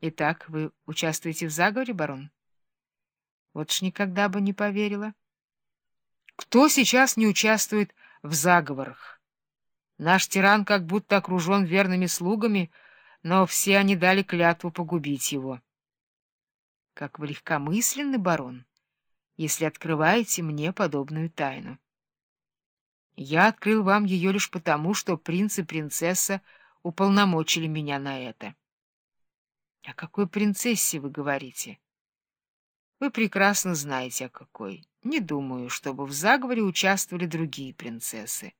Итак, вы участвуете в заговоре, барон? Вот ж никогда бы не поверила. Кто сейчас не участвует в заговорах? Наш тиран как будто окружен верными слугами, но все они дали клятву погубить его. Как вы легкомысленны, барон, если открываете мне подобную тайну. Я открыл вам ее лишь потому, что принц и принцесса уполномочили меня на это. О какой принцессе вы говорите? Вы прекрасно знаете, о какой. Не думаю, чтобы в заговоре участвовали другие принцессы.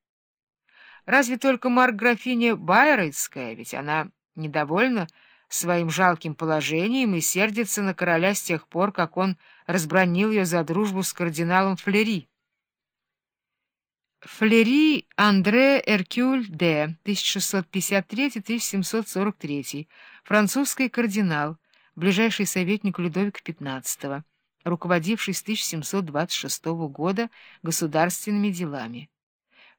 Разве только Марк-графиня Байройтская, ведь она недовольна своим жалким положением и сердится на короля с тех пор, как он разбронил ее за дружбу с кардиналом Флери. Флери Андре Эркюль де 1653-1743, французский кардинал, ближайший советник Людовика XV, руководивший с 1726 года государственными делами.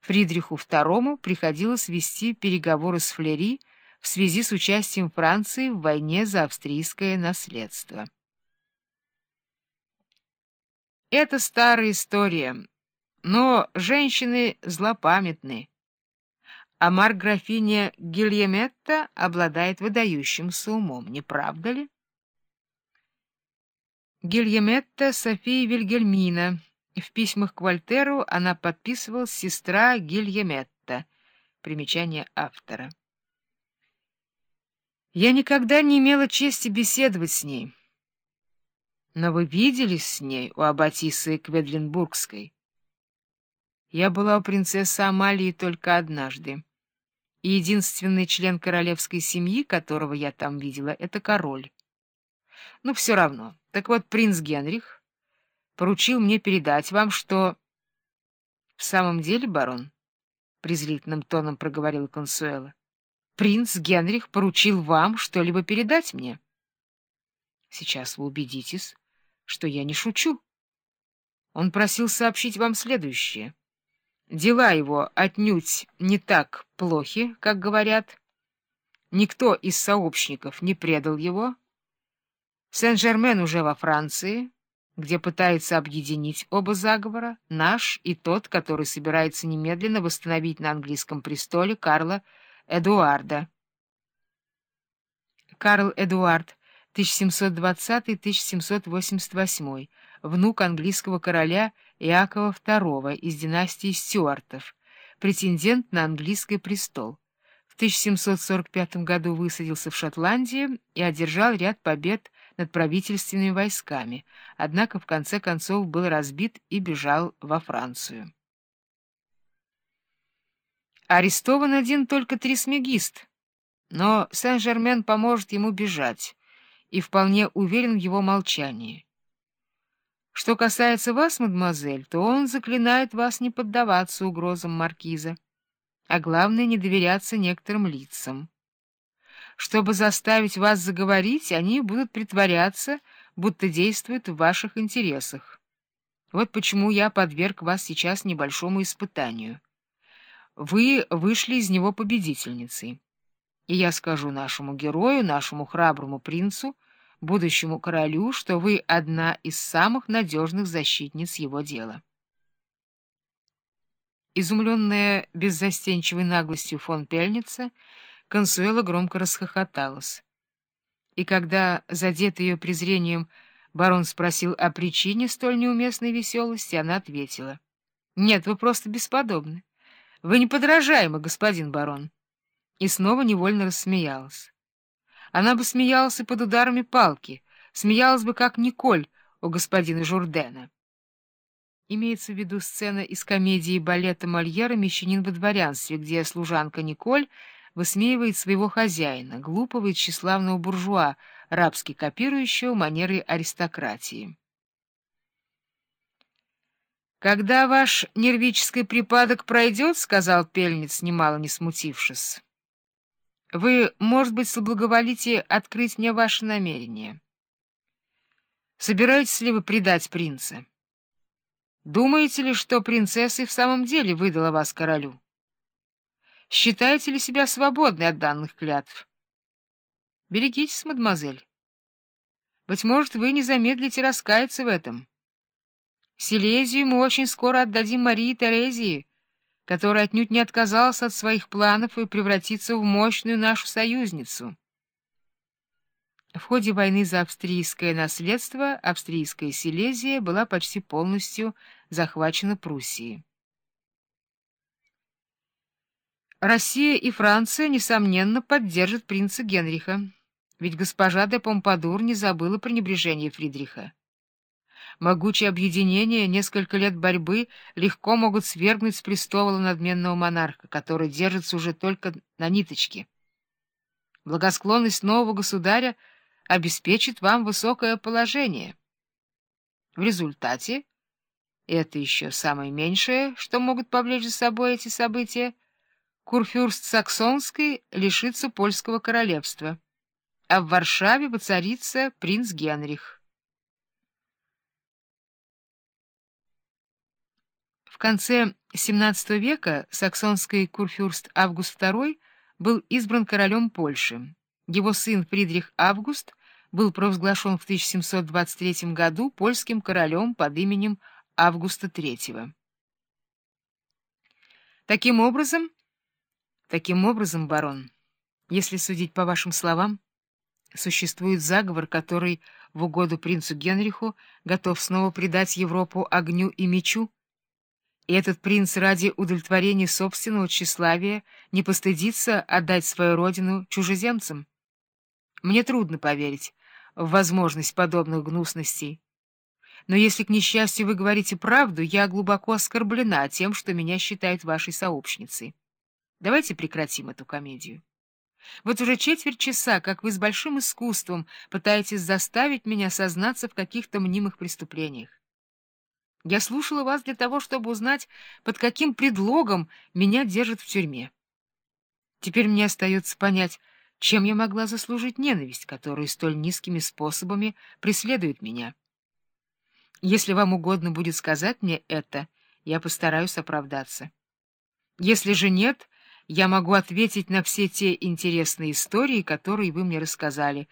Фридриху II приходилось вести переговоры с Флери в связи с участием Франции в войне за австрийское наследство. Это старая история. Но женщины злопамятны, а Марграфиня Гильяметта обладает выдающимся умом, не правда ли? Гильяметта София Вильгельмина. В письмах к Вольтеру она подписывалась «Сестра Гильяметта». Примечание автора. Я никогда не имела чести беседовать с ней. Но вы виделись с ней у Аббатисы Кведлинбургской. Я была у принцессы Амалии только однажды. И единственный член королевской семьи, которого я там видела, — это король. Ну, все равно. Так вот, принц Генрих поручил мне передать вам, что... — В самом деле, барон, — презрительным тоном проговорила Консуэла, — принц Генрих поручил вам что-либо передать мне. Сейчас вы убедитесь, что я не шучу. Он просил сообщить вам следующее — Дела его отнюдь не так плохи, как говорят. Никто из сообщников не предал его. Сен-Жермен уже во Франции, где пытается объединить оба заговора, наш и тот, который собирается немедленно восстановить на английском престоле Карла Эдуарда. Карл Эдуард, 1720-1788, внук английского короля Иакова II из династии Стюартов, претендент на английский престол. В 1745 году высадился в Шотландии и одержал ряд побед над правительственными войсками, однако в конце концов был разбит и бежал во Францию. Арестован один только трисмегист, но Сен-Жермен поможет ему бежать и вполне уверен в его молчании. Что касается вас, мадемуазель, то он заклинает вас не поддаваться угрозам маркиза, а главное — не доверяться некоторым лицам. Чтобы заставить вас заговорить, они будут притворяться, будто действуют в ваших интересах. Вот почему я подверг вас сейчас небольшому испытанию. Вы вышли из него победительницей. И я скажу нашему герою, нашему храброму принцу — будущему королю, что вы одна из самых надежных защитниц его дела. Изумленная беззастенчивой наглостью фон Пельница, Консуэла громко расхохоталась. И когда, задетый ее презрением, барон спросил о причине столь неуместной веселости, она ответила. — Нет, вы просто бесподобны. Вы неподражаемы, господин барон. И снова невольно рассмеялась. Она бы смеялась и под ударами палки, смеялась бы, как Николь у господина Журдена. Имеется в виду сцена из комедии балета Мольера «Мещанин во дворянстве», где служанка Николь высмеивает своего хозяина, глупого и тщеславного буржуа, рабски копирующего манеры аристократии. «Когда ваш нервический припадок пройдет, — сказал Пельниц, немало не смутившись, вы, может быть, соблаговолите открыть мне ваше намерение. Собираетесь ли вы предать принца? Думаете ли, что принцесса и в самом деле выдала вас королю? Считаете ли себя свободной от данных клятв? Берегитесь, мадемуазель. Быть может, вы не замедлите раскаяться в этом. Силезию мы очень скоро отдадим Марии Терезии, которая отнюдь не отказалась от своих планов и превратится в мощную нашу союзницу. В ходе войны за австрийское наследство австрийская Силезия была почти полностью захвачена Пруссией. Россия и Франция, несомненно, поддержат принца Генриха, ведь госпожа де Помпадур не забыла пренебрежение Фридриха. Могучее объединение, несколько лет борьбы легко могут свергнуть с престола надменного монарха, который держится уже только на ниточке. Благосклонность нового государя обеспечит вам высокое положение. В результате, это еще самое меньшее, что могут повлечь за собой эти события, Курфюрст Саксонский лишится польского королевства, а в Варшаве воцарится принц Генрих. Конце XVII века саксонский курфюрст Август II был избран королем Польши. Его сын Фридрих Август был провозглашен в 1723 году польским королем под именем Августа III. Таким образом, таким образом, барон, если судить по вашим словам, существует заговор, который в угоду принцу Генриху готов снова предать Европу огню и мечу, и этот принц ради удовлетворения собственного тщеславия не постыдится отдать свою родину чужеземцам. Мне трудно поверить в возможность подобных гнусностей. Но если, к несчастью, вы говорите правду, я глубоко оскорблена тем, что меня считают вашей сообщницей. Давайте прекратим эту комедию. Вот уже четверть часа, как вы с большим искусством пытаетесь заставить меня сознаться в каких-то мнимых преступлениях. Я слушала вас для того, чтобы узнать, под каким предлогом меня держат в тюрьме. Теперь мне остается понять, чем я могла заслужить ненависть, которая столь низкими способами преследует меня. Если вам угодно будет сказать мне это, я постараюсь оправдаться. Если же нет, я могу ответить на все те интересные истории, которые вы мне рассказали.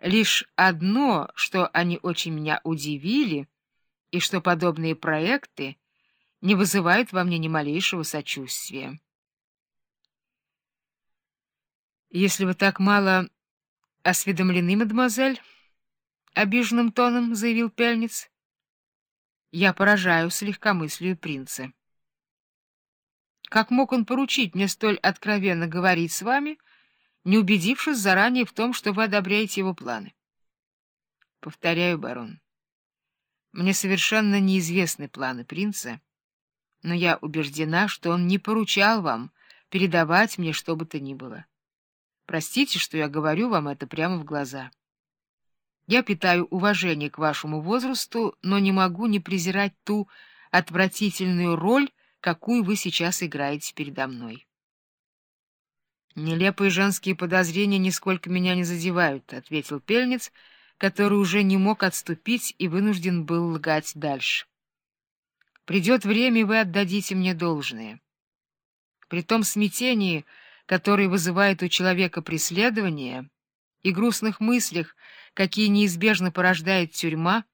Лишь одно, что они очень меня удивили — и что подобные проекты не вызывают во мне ни малейшего сочувствия. «Если вы так мало осведомлены, мадемуазель», — обиженным тоном заявил Пельниц, — «я поражаюсь легкомыслию принца. Как мог он поручить мне столь откровенно говорить с вами, не убедившись заранее в том, что вы одобряете его планы?» «Повторяю, барон». Мне совершенно неизвестны планы принца, но я убеждена, что он не поручал вам передавать мне что бы то ни было. Простите, что я говорю вам это прямо в глаза. Я питаю уважение к вашему возрасту, но не могу не презирать ту отвратительную роль, какую вы сейчас играете передо мной. «Нелепые женские подозрения нисколько меня не задевают», — ответил Пельниц, — который уже не мог отступить и вынужден был лгать дальше. Придет время, и вы отдадите мне должное. При том смятении, которое вызывает у человека преследование, и грустных мыслях, какие неизбежно порождает тюрьма,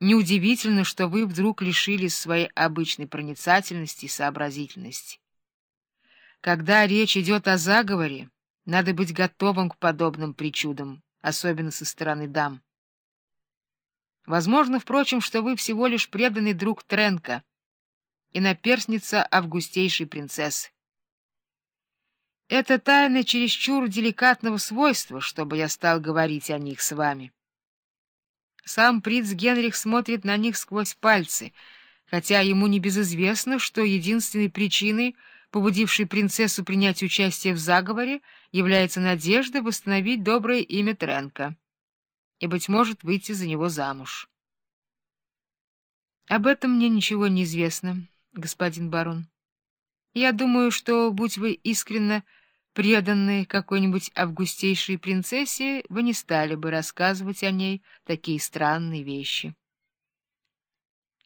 неудивительно, что вы вдруг лишились своей обычной проницательности и сообразительности. Когда речь идет о заговоре, надо быть готовым к подобным причудам особенно со стороны дам. Возможно, впрочем, что вы всего лишь преданный друг Тренка и наперсница августейшей принцессы. Это тайны чересчур деликатного свойства, чтобы я стал говорить о них с вами. Сам принц Генрих смотрит на них сквозь пальцы, хотя ему не безызвестно, что единственной причиной — побудившей принцессу принять участие в заговоре, является надежда восстановить доброе имя Тренка и, быть может, выйти за него замуж. Об этом мне ничего не известно, господин барон. Я думаю, что, будь вы искренно преданны какой-нибудь августейшей принцессе, вы не стали бы рассказывать о ней такие странные вещи.